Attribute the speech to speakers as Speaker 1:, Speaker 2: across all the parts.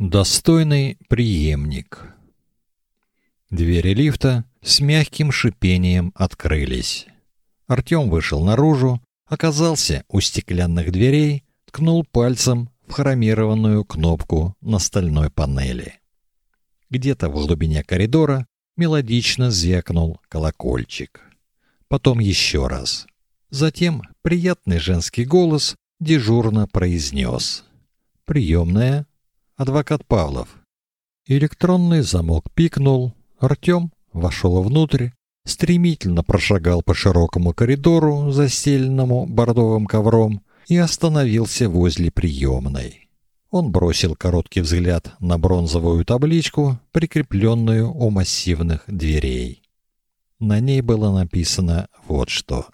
Speaker 1: Достойный преемник. Двери лифта с мягким шипением открылись. Артём вышел наружу, оказался у стеклянных дверей, ткнул пальцем в хромированную кнопку на стальной панели. Где-то в глубине коридора мелодично звякнул колокольчик. Потом еще раз. Затем приятный женский голос дежурно произнес: "Приемная адвокат Павлов. Электронный замок пикнул, Артём вошел внутрь, стремительно прошагал по широкому коридору, застеленному бордовым ковром, и остановился возле приемной. Он бросил короткий взгляд на бронзовую табличку, прикрепленную у массивных дверей. На ней было написано вот что: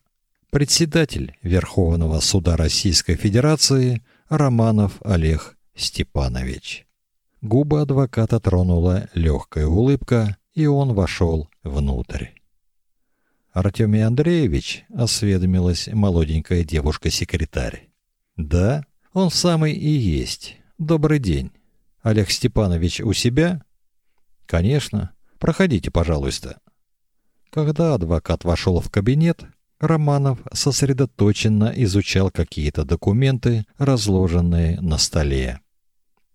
Speaker 1: Председатель Верховного суда Российской Федерации Романов Олег Степанович. Губы адвоката тронула легкая улыбка, и он вошел внутрь. Артемий Андреевич осведомилась молоденькая девушка-секретарь. Да, он самый и есть. Добрый день. Олег Степанович у себя? Конечно. Проходите, пожалуйста. Когда адвокат вошел в кабинет, Романов сосредоточенно изучал какие-то документы, разложенные на столе.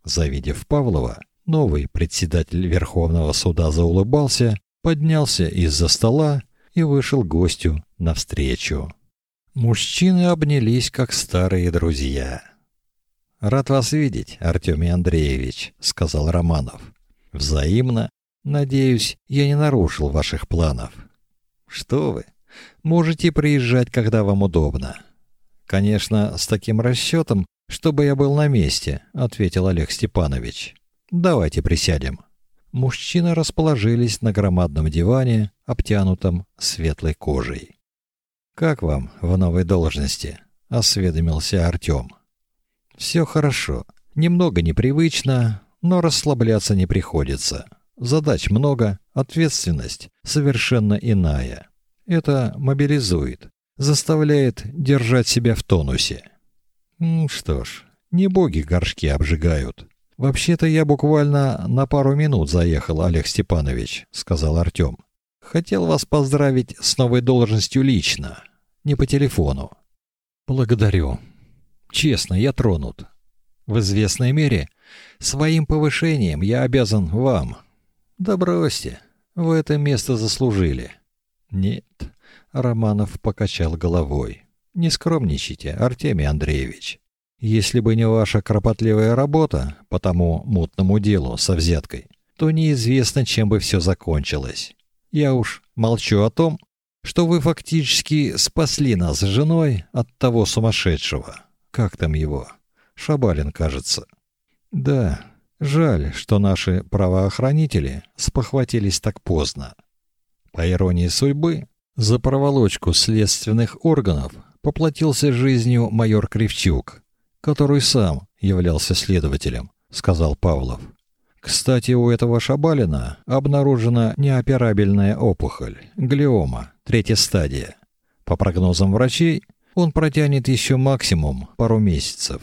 Speaker 1: Завидев Павлова, новый председатель Верховного суда заулыбался, поднялся из-за стола и вышел гостю навстречу. Мужчины обнялись как старые друзья. Рад вас видеть, Артемий Андреевич, сказал Романов. Взаимно. Надеюсь, я не нарушил ваших планов. Что вы? Можете приезжать, когда вам удобно. Конечно, с таким расчетом, чтобы я был на месте, ответил Олег Степанович. Давайте присядем. Мужчины расположились на громадном диване, обтянутом светлой кожей. Как вам в новой должности? осведомился Артём. Все хорошо. Немного непривычно, но расслабляться не приходится. Задач много, ответственность совершенно иная. Это мобилизует, заставляет держать себя в тонусе. Ну что ж, не боги горшки обжигают. Вообще-то я буквально на пару минут заехал, Олег Степанович, сказал Артём. Хотел вас поздравить с новой должностью лично, не по телефону. Благодарю. Честно, я тронут. В известной мере своим повышением я обязан вам. Да бросьте, вы это место заслужили. Нет, Романов покачал головой. Не скромничайте, Артемий Андреевич. Если бы не ваша кропотливая работа по тому мутному делу со взяткой, то неизвестно, чем бы все закончилось. Я уж молчу о том, что вы фактически спасли нас с женой от того сумасшедшего. Как там его? Шабалин, кажется. Да, жаль, что наши правоохранители спохватились так поздно. По иронии судьбы, за проволочку следственных органов поплатился жизнью майор Кривчук, который сам являлся следователем, сказал Павлов. Кстати, у этого Шабалина обнаружена неоперабельная опухоль, глиома, третья стадия. По прогнозам врачей, он протянет еще максимум пару месяцев.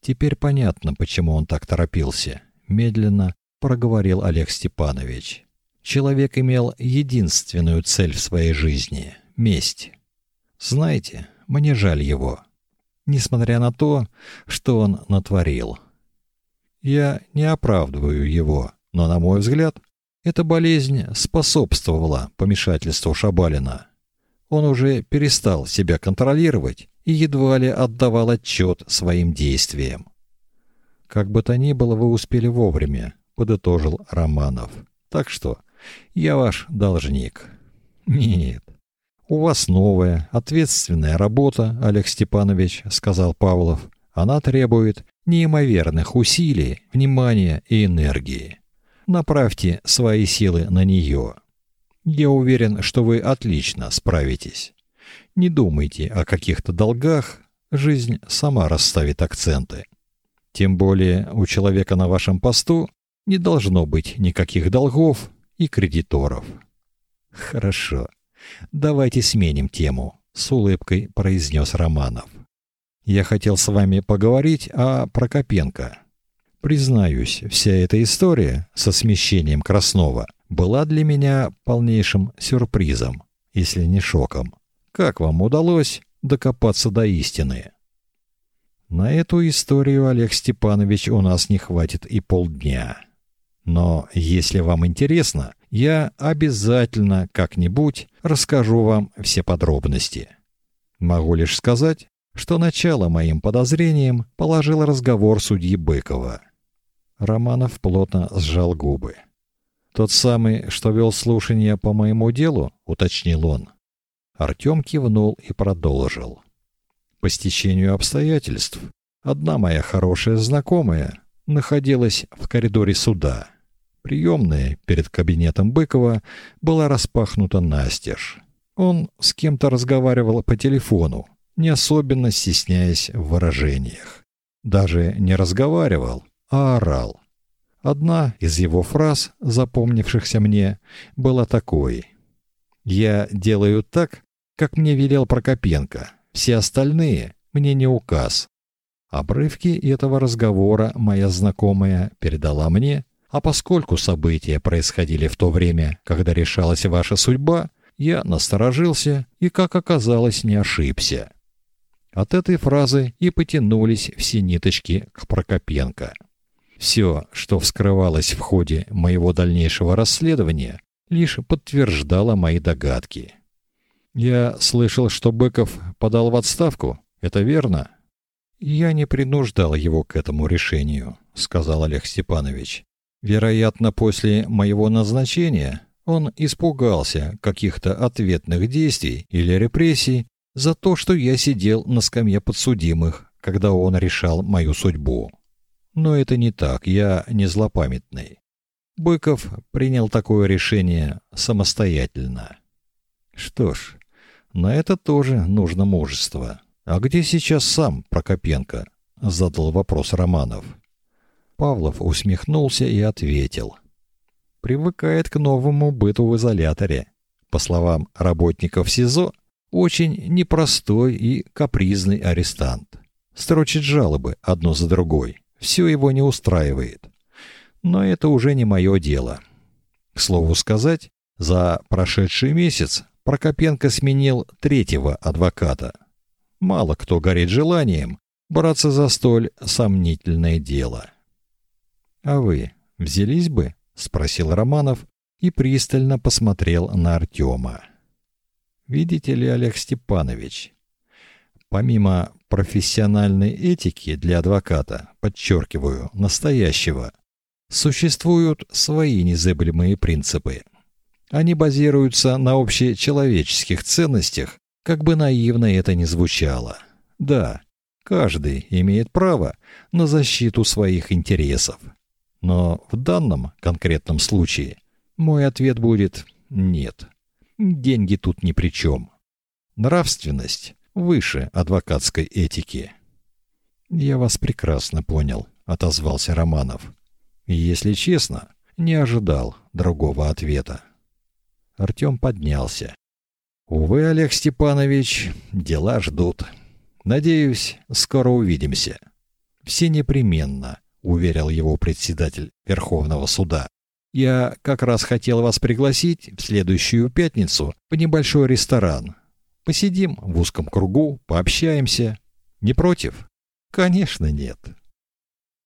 Speaker 1: Теперь понятно, почему он так торопился, медленно проговорил Олег Степанович. Человек имел единственную цель в своей жизни месть. Знаете, мне жаль его, несмотря на то, что он натворил. Я не оправдываю его, но на мой взгляд, эта болезнь способствовала помешательству Шабалина. Он уже перестал себя контролировать и едва ли отдавал отчет своим действиям. Как бы то ни было, вы успели вовремя, подытожил Романов. Так что я ваш должник. Нет. У вас новая, ответственная работа, Олег Степанович, сказал Павлов. Она требует неимоверных усилий, внимания и энергии. Направьте свои силы на нее. Я уверен, что вы отлично справитесь. Не думайте о каких-то долгах, жизнь сама расставит акценты. Тем более у человека на вашем посту не должно быть никаких долгов и кредиторов. Хорошо. Давайте сменим тему, с улыбкой произнес Романов. Я хотел с вами поговорить о Прокопенко. Признаюсь, вся эта история со смещением Краснова была для меня полнейшим сюрпризом, если не шоком. Как вам удалось докопаться до истины? На эту историю, Олег Степанович, у нас не хватит и полдня. Но если вам интересно, я обязательно как-нибудь расскажу вам все подробности. Могу лишь сказать, что начало моим подозрениям положил разговор судьи Быкова. Романов плотно сжал губы. Тот самый, что вел слушание по моему делу, уточнил он. Артем кивнул и продолжил. По стечению обстоятельств одна моя хорошая знакомая находилась в коридоре суда. Приемная перед кабинетом Быкова была распахнута настежь. Он с кем-то разговаривал по телефону, не особенно стесняясь в выражениях. Даже не разговаривал, а орал. Одна из его фраз, запомнившихся мне, была такой: "Я делаю так, как мне велел Прокопенко. Все остальные мне не указ". Обрывки этого разговора моя знакомая передала мне, а поскольку события происходили в то время, когда решалась ваша судьба, я насторожился и, как оказалось, не ошибся. От этой фразы и потянулись все ниточки к Прокопенко. Все, что вскрывалось в ходе моего дальнейшего расследования, лишь подтверждало мои догадки. Я слышал, что Быков подал в отставку. Это верно? Я не принуждал его к этому решению, сказал Олег Степанович. Вероятно, после моего назначения он испугался каких-то ответных действий или репрессий за то, что я сидел на скамье подсудимых, когда он решал мою судьбу. Но это не так, я не злопамятный. Быков принял такое решение самостоятельно. Что ж, на это тоже нужно мужество. А где сейчас сам Прокопенко? задал вопрос Романов. Павлов усмехнулся и ответил: Привыкает к новому быту в изоляторе. По словам работников СИЗО, очень непростой и капризный арестант. Строчит жалобы одно за другой. Все его не устраивает. Но это уже не мое дело. К слову сказать, за прошедший месяц Прокопенко сменил третьего адвоката. Мало кто горит желанием браться за столь сомнительное дело. А вы взялись бы? спросил Романов и пристально посмотрел на Артема. Видите ли, Олег Степанович, помимо профессиональной этики для адвоката, подчеркиваю, настоящего, существуют свои незыблемые принципы. Они базируются на общечеловеческих ценностях, как бы наивно это ни звучало. Да, каждый имеет право на защиту своих интересов. Но в данном конкретном случае мой ответ будет нет. Деньги тут ни при чем. Нравственность выше адвокатской этики. Я вас прекрасно понял, отозвался Романов. Если честно, не ожидал другого ответа. Артем поднялся. Увы, Олег Степанович, дела ждут. Надеюсь, скоро увидимся. Все непременно, уверил его председатель Верховного суда. Я как раз хотел вас пригласить в следующую пятницу в небольшой ресторан. Посидим в узком кругу, пообщаемся. Не против? Конечно, нет.